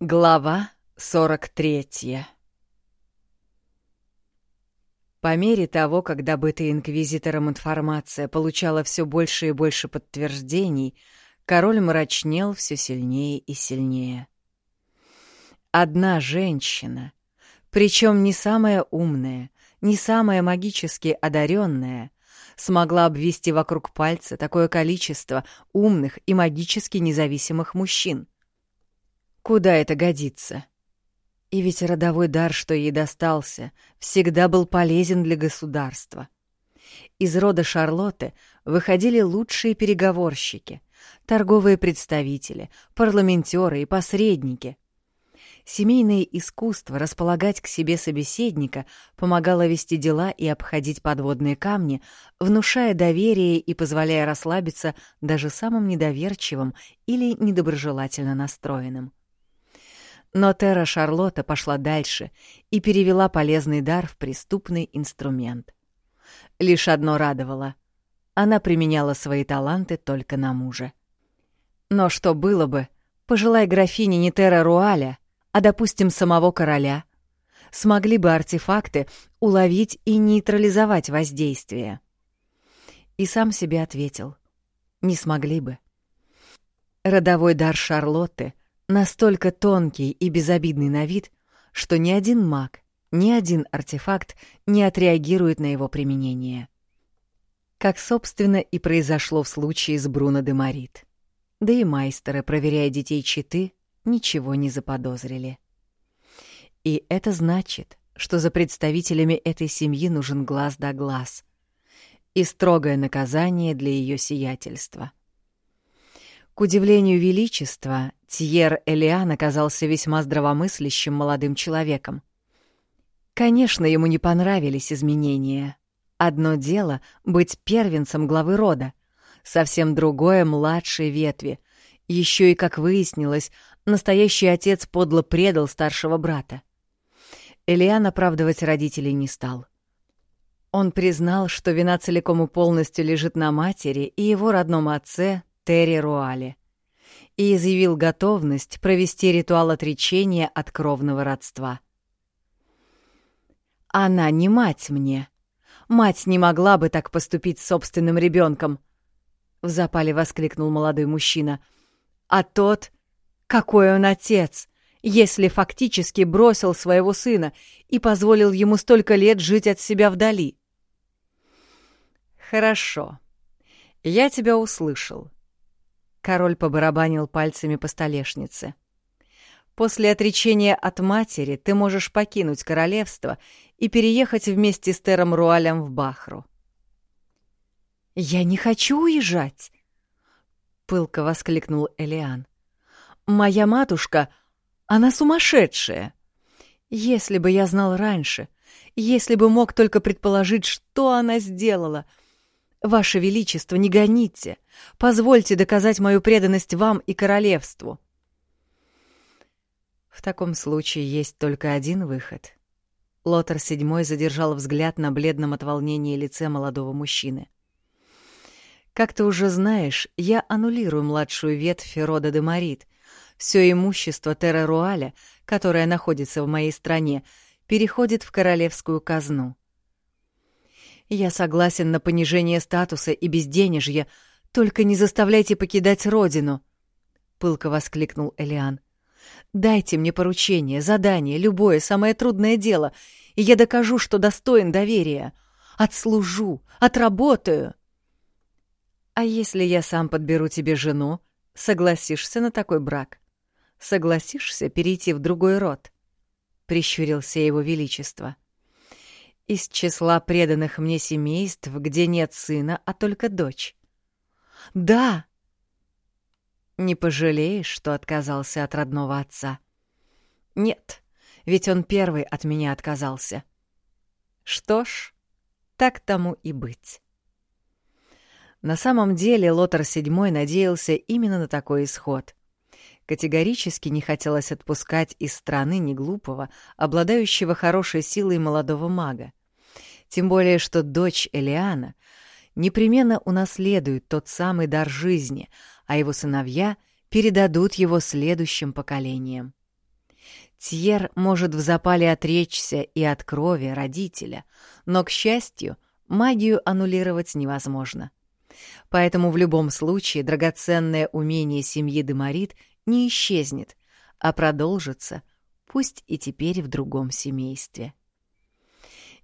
Глава 43 По мере того, как добытая инквизитором информация получала все больше и больше подтверждений, король мрачнел все сильнее и сильнее. Одна женщина, причем не самая умная, не самая магически одаренная, смогла обвести вокруг пальца такое количество умных и магически независимых мужчин — Куда это годится? И ведь родовой дар, что ей достался, всегда был полезен для государства. Из рода Шарлотты выходили лучшие переговорщики, торговые представители, парламентеры и посредники. Семейное искусство располагать к себе собеседника помогало вести дела и обходить подводные камни, внушая доверие и позволяя расслабиться даже самым недоверчивым или недоброжелательно настроенным. Но Терра Шарлотта пошла дальше и перевела полезный дар в преступный инструмент. Лишь одно радовало — она применяла свои таланты только на мужа. Но что было бы, пожелай графине не Терра Руаля, а, допустим, самого короля, смогли бы артефакты уловить и нейтрализовать воздействие? И сам себе ответил — не смогли бы. Родовой дар Шарлотты — настолько тонкий и безобидный на вид, что ни один маг, ни один артефакт не отреагирует на его применение. Как, собственно, и произошло в случае с Бруно де Марит. Да и майстеры, проверяя детей читы, ничего не заподозрили. И это значит, что за представителями этой семьи нужен глаз да глаз и строгое наказание для ее сиятельства. К удивлению Величества, Тьер Элиан оказался весьма здравомыслящим молодым человеком. Конечно, ему не понравились изменения. Одно дело — быть первенцем главы рода, совсем другое — младшей ветви. Еще и, как выяснилось, настоящий отец подло предал старшего брата. Элиан оправдывать родителей не стал. Он признал, что вина целиком и полностью лежит на матери и его родном отце Терри Руале и изъявил готовность провести ритуал отречения от кровного родства. «Она не мать мне. Мать не могла бы так поступить с собственным ребенком!» — в запале воскликнул молодой мужчина. «А тот... Какой он отец!» если фактически бросил своего сына и позволил ему столько лет жить от себя вдали. «Хорошо. Я тебя услышал. Король побарабанил пальцами по столешнице. «После отречения от матери ты можешь покинуть королевство и переехать вместе с Тером Руалем в Бахру». «Я не хочу уезжать!» — пылко воскликнул Элиан. «Моя матушка, она сумасшедшая! Если бы я знал раньше, если бы мог только предположить, что она сделала — Ваше Величество, не гоните. Позвольте доказать мою преданность вам и королевству. В таком случае есть только один выход. Лотар седьмой задержал взгляд на бледном от волнения лице молодого мужчины. Как ты уже знаешь, я аннулирую младшую ветвь рода де Марит. Все имущество Терра Руаля, которое находится в моей стране, переходит в королевскую казну. Я согласен на понижение статуса и безденежье, только не заставляйте покидать родину, — пылко воскликнул Элиан. Дайте мне поручение, задание, любое, самое трудное дело, и я докажу, что достоин доверия. Отслужу, отработаю. А если я сам подберу тебе жену, согласишься на такой брак? Согласишься перейти в другой род? — прищурился его величество. — из числа преданных мне семейств, где нет сына, а только дочь. Да. Не пожалеешь, что отказался от родного отца? Нет, ведь он первый от меня отказался. Что ж, так тому и быть. На самом деле Лотар VII надеялся именно на такой исход. Категорически не хотелось отпускать из страны неглупого, обладающего хорошей силой молодого мага. Тем более, что дочь Элиана непременно унаследует тот самый дар жизни, а его сыновья передадут его следующим поколениям. Тьер может в запале отречься и от крови родителя, но, к счастью, магию аннулировать невозможно. Поэтому в любом случае драгоценное умение семьи Демарит не исчезнет, а продолжится, пусть и теперь в другом семействе.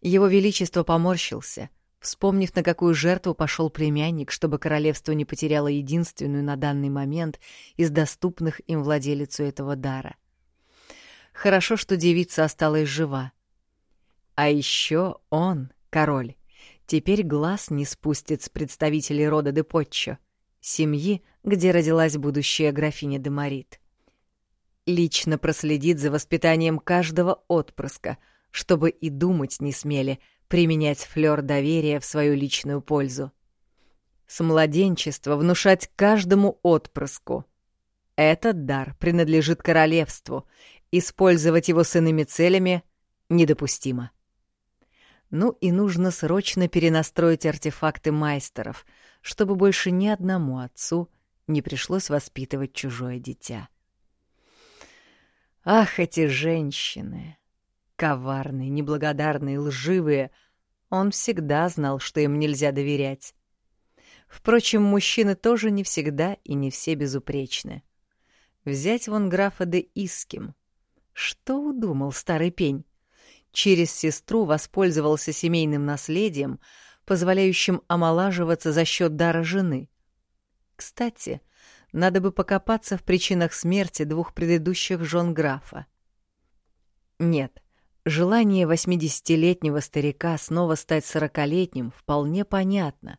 Его Величество поморщился, вспомнив, на какую жертву пошел племянник, чтобы королевство не потеряло единственную на данный момент из доступных им владелицу этого дара. Хорошо, что девица осталась жива. А еще он, король, теперь глаз не спустит с представителей рода Депотчо, семьи, где родилась будущая графиня Демарит. Лично проследит за воспитанием каждого отпрыска, чтобы и думать не смели применять флёр доверия в свою личную пользу. С младенчества внушать каждому отпрыску. Этот дар принадлежит королевству, использовать его с иными целями недопустимо. Ну и нужно срочно перенастроить артефакты майстеров, чтобы больше ни одному отцу не пришлось воспитывать чужое дитя. Ах, эти женщины! Коварные, неблагодарные, лживые. Он всегда знал, что им нельзя доверять. Впрочем, мужчины тоже не всегда и не все безупречны. Взять вон графа де Иским. Что удумал старый пень? через сестру воспользовался семейным наследием, позволяющим омолаживаться за счет дара жены. Кстати, надо бы покопаться в причинах смерти двух предыдущих жен графа. Нет, желание восьмидесятилетнего старика снова стать сорокалетним вполне понятно.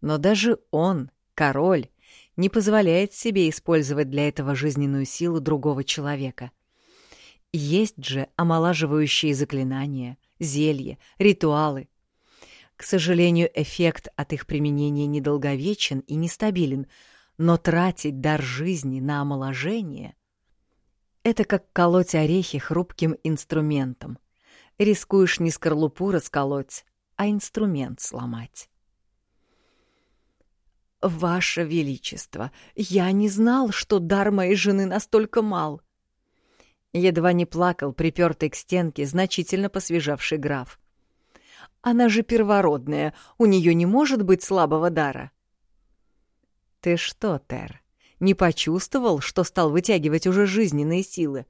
Но даже он, король, не позволяет себе использовать для этого жизненную силу другого человека — есть же омолаживающие заклинания, зелья, ритуалы. К сожалению, эффект от их применения недолговечен и нестабилен, но тратить дар жизни на омоложение — это как колоть орехи хрупким инструментом. Рискуешь не скорлупу расколоть, а инструмент сломать. «Ваше Величество, я не знал, что дар моей жены настолько мал», Едва не плакал, припертый к стенке, значительно посвежавший граф. «Она же первородная, у нее не может быть слабого дара». «Ты что, Тер, не почувствовал, что стал вытягивать уже жизненные силы?»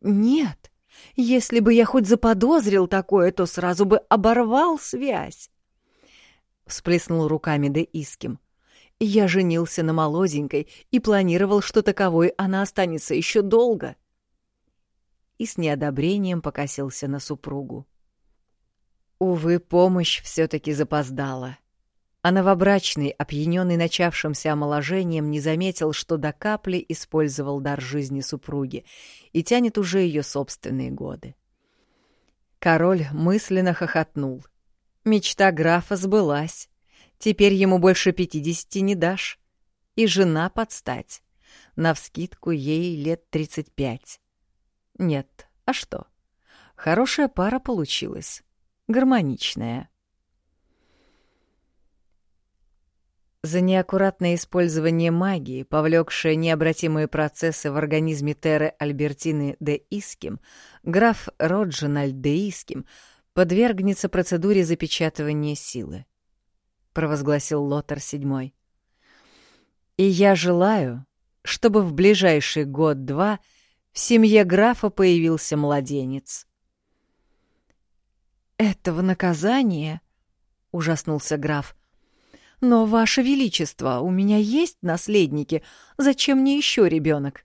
«Нет, если бы я хоть заподозрил такое, то сразу бы оборвал связь!» Всплеснул руками Де Иским. «Я женился на молоденькой и планировал, что таковой она останется еще долго» и с неодобрением покосился на супругу. Увы, помощь все-таки запоздала. А новобрачный, опьяненный начавшимся омоложением, не заметил, что до капли использовал дар жизни супруги и тянет уже ее собственные годы. Король мысленно хохотнул. Мечта графа сбылась. Теперь ему больше пятидесяти не дашь. И жена подстать. Навскидку ей лет тридцать пять. Нет, а что? Хорошая пара получилась. Гармоничная. За неаккуратное использование магии, повлекшее необратимые процессы в организме Теры Альбертины де Иским, граф Роджинальд де Иским подвергнется процедуре запечатывания силы, — провозгласил Лотар VII. И я желаю, чтобы в ближайший год-два — в семье графа появился младенец. «Этого наказания?» — ужаснулся граф. «Но, Ваше Величество, у меня есть наследники. Зачем мне еще ребенок?»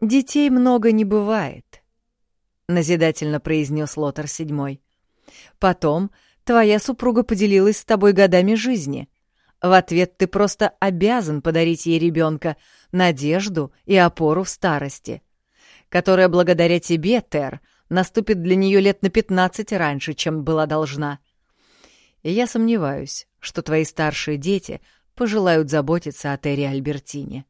«Детей много не бывает», — назидательно произнес Лотар седьмой. «Потом твоя супруга поделилась с тобой годами жизни. В ответ ты просто обязан подарить ей ребенка, надежду и опору в старости, которая благодаря тебе, Тер, наступит для нее лет на пятнадцать раньше, чем была должна. И я сомневаюсь, что твои старшие дети пожелают заботиться о Терри Альбертине.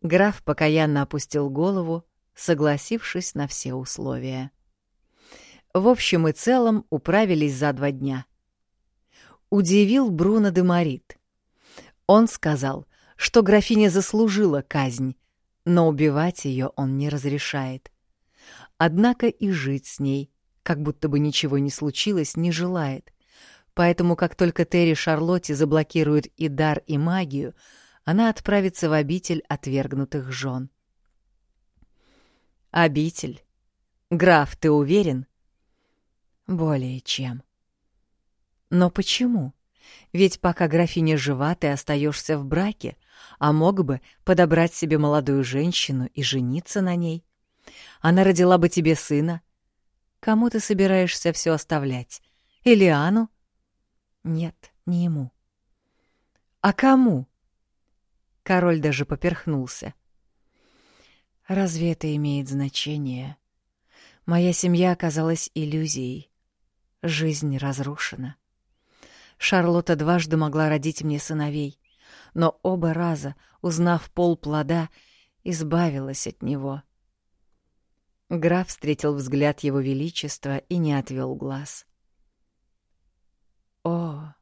Граф покаянно опустил голову, согласившись на все условия. В общем и целом управились за два дня — удивил Бруно де Марит. Он сказал, что графиня заслужила казнь, но убивать ее он не разрешает. Однако и жить с ней, как будто бы ничего не случилось, не желает. Поэтому, как только Терри Шарлотте заблокирует и дар, и магию, она отправится в обитель отвергнутых жен. «Обитель? Граф, ты уверен?» «Более чем». «Но почему? Ведь пока графиня жива, ты остаешься в браке, а мог бы подобрать себе молодую женщину и жениться на ней. Она родила бы тебе сына. Кому ты собираешься все оставлять? Элиану?» «Нет, не ему». «А кому?» Король даже поперхнулся. Разве это имеет значение? Моя семья оказалась иллюзией. Жизнь разрушена. Шарлотта дважды могла родить мне сыновей, но оба раза, узнав пол плода, избавилась от него. Граф встретил взгляд его величества и не отвел глаз. «О,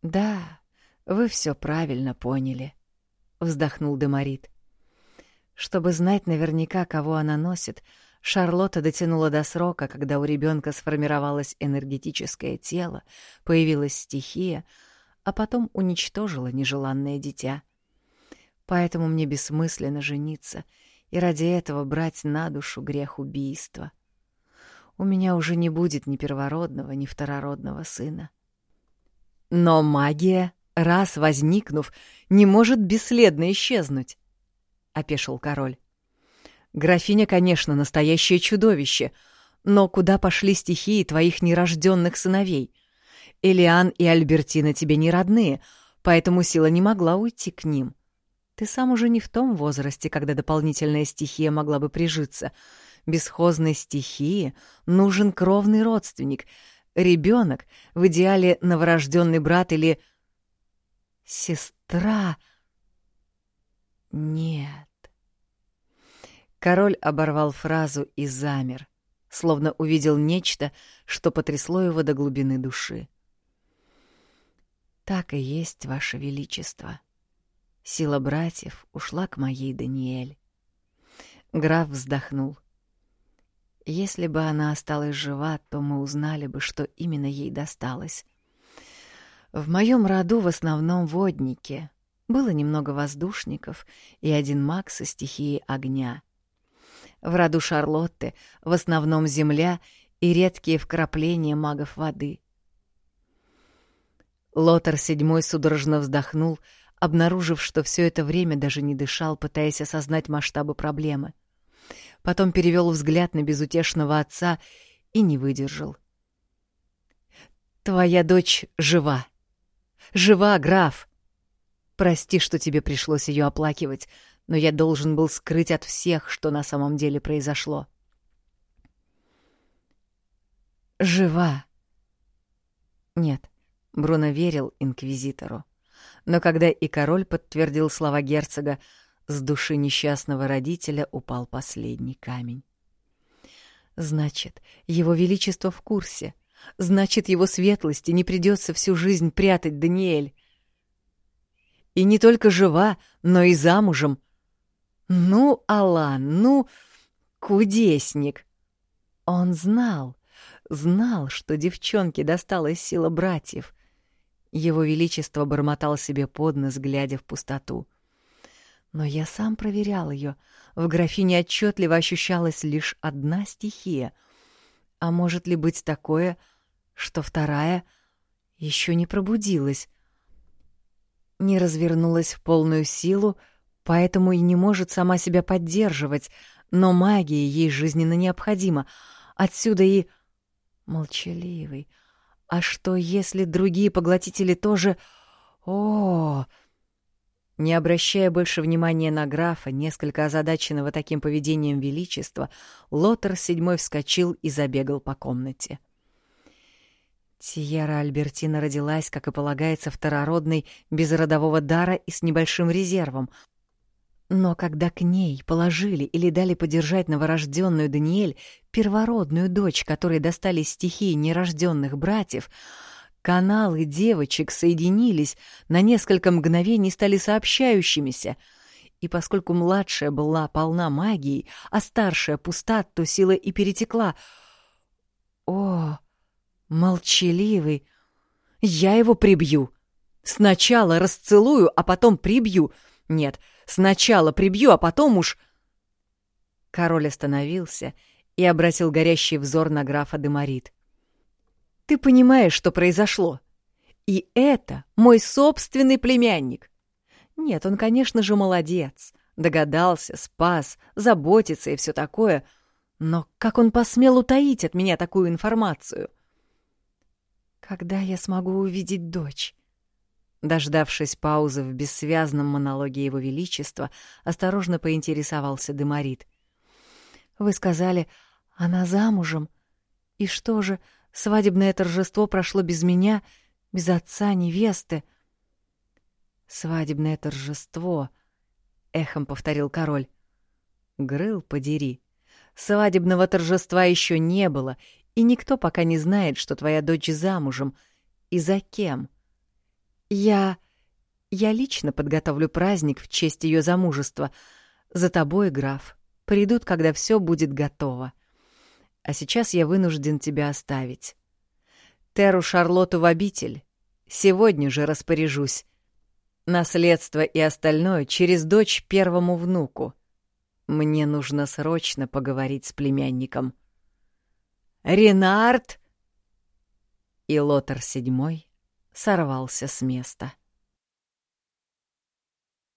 да, вы все правильно поняли», — вздохнул Демарит. Чтобы знать наверняка, кого она носит, Шарлотта дотянула до срока, когда у ребенка сформировалось энергетическое тело, появилась стихия, а потом уничтожила нежеланное дитя. Поэтому мне бессмысленно жениться и ради этого брать на душу грех убийства. У меня уже не будет ни первородного, ни второродного сына. Но магия, раз возникнув, не может бесследно исчезнуть. — опешил король. «Графиня, конечно, настоящее чудовище, но куда пошли стихии твоих нерожденных сыновей? Элиан и Альбертина тебе не родные, поэтому сила не могла уйти к ним. Ты сам уже не в том возрасте, когда дополнительная стихия могла бы прижиться. Бесхозной стихии нужен кровный родственник, ребенок, в идеале новорожденный брат или... Сестра... «Нет». Король оборвал фразу и замер, словно увидел нечто, что потрясло его до глубины души. «Так и есть, Ваше Величество. Сила братьев ушла к моей Даниэль». Граф вздохнул. «Если бы она осталась жива, то мы узнали бы, что именно ей досталось. В моем роду в основном водники, было немного воздушников и один маг со стихией огня. В роду Шарлотты в основном земля и редкие вкрапления магов воды. Лотар седьмой судорожно вздохнул, обнаружив, что все это время даже не дышал, пытаясь осознать масштабы проблемы. Потом перевел взгляд на безутешного отца и не выдержал. «Твоя дочь жива. Жива, граф!» Прости, что тебе пришлось ее оплакивать, но я должен был скрыть от всех, что на самом деле произошло. Жива. Нет, Бруно верил инквизитору. Но когда и король подтвердил слова герцога, с души несчастного родителя упал последний камень. Значит, его величество в курсе. Значит, его светлости не придется всю жизнь прятать Даниэль. И не только жива, но и замужем. Ну, Алан, ну, кудесник. Он знал, знал, что девчонке досталась сила братьев. Его Величество бормотал себе под нос, глядя в пустоту. Но я сам проверял ее. В графине отчетливо ощущалась лишь одна стихия. А может ли быть такое, что вторая еще не пробудилась? не развернулась в полную силу, поэтому и не может сама себя поддерживать, но магия ей жизненно необходима. Отсюда и... Молчаливый. А что, если другие поглотители тоже... О, Не обращая больше внимания на графа, несколько озадаченного таким поведением величества, Лотер седьмой вскочил и забегал по комнате. — Тиера Альбертина родилась, как и полагается, второродной, без родового дара и с небольшим резервом. Но когда к ней положили или дали подержать новорожденную Даниэль, первородную дочь, которой достались стихии нерожденных братьев, каналы девочек соединились, на несколько мгновений стали сообщающимися, И поскольку младшая была полна магией, а старшая пуста, то сила и перетекла. О, молчаливый! Я его прибью! Сначала расцелую, а потом прибью. Нет, сначала прибью, а потом уж... Король остановился и обратил горящий взор на графа Демарит. «Ты понимаешь, что произошло? И это мой собственный племянник. Нет, он, конечно же, молодец. Догадался, спас, заботится и все такое. Но как он посмел утаить от меня такую информацию? Когда я смогу увидеть дочь? Дождавшись паузы в бессвязном монологе Его Величества, осторожно поинтересовался Деморит. «Вы сказали, она замужем. И что же, свадебное торжество прошло без меня, без отца невесты?» «Свадебное торжество», — эхом повторил король. «Грыл, подери. Свадебного торжества еще не было, и никто пока не знает, что твоя дочь замужем. И за кем?» «Я... я лично подготовлю праздник в честь ее замужества. За тобой, граф. Придут, когда все будет готово. А сейчас я вынужден тебя оставить. Теру Шарлотту в обитель. Сегодня же распоряжусь. Наследство и остальное через дочь первому внуку. Мне нужно срочно поговорить с племянником. «Ренард!» И Лотар седьмой сорвался с места.